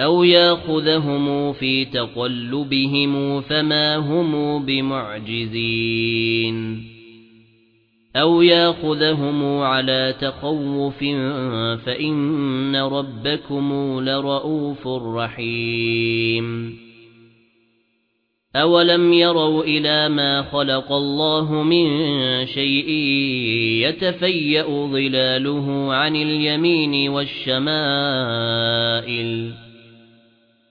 أَوْ يَأْخُذَهُمْ فِي تَقَلُّبِهِمْ فَمَا هُمْ بِمُعْجِزِينَ أَوْ يَأْخُذَهُمْ عَلَى تَخَوُّفٍ فَإِنَّ رَبَّكُمْ لَرَءُوفٌ رَحِيمٌ أَوَلَمْ يَرَوْا إِلَى مَا خَلَقَ اللَّهُ مِنْ شَيْءٍ يَتَفَيَّأُ ظِلَالُهُ عَنِ الْيَمِينِ وَالشَّمَائِلِ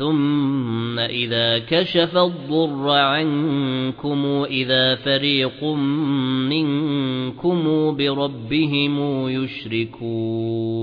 ثُمَّ إِذَا كَشَفَ الضُّرَّ عَنكُمْ إِذَا فَرِيقٌ مِنكُمْ بِرَبِّهِمْ يُشْرِكُونَ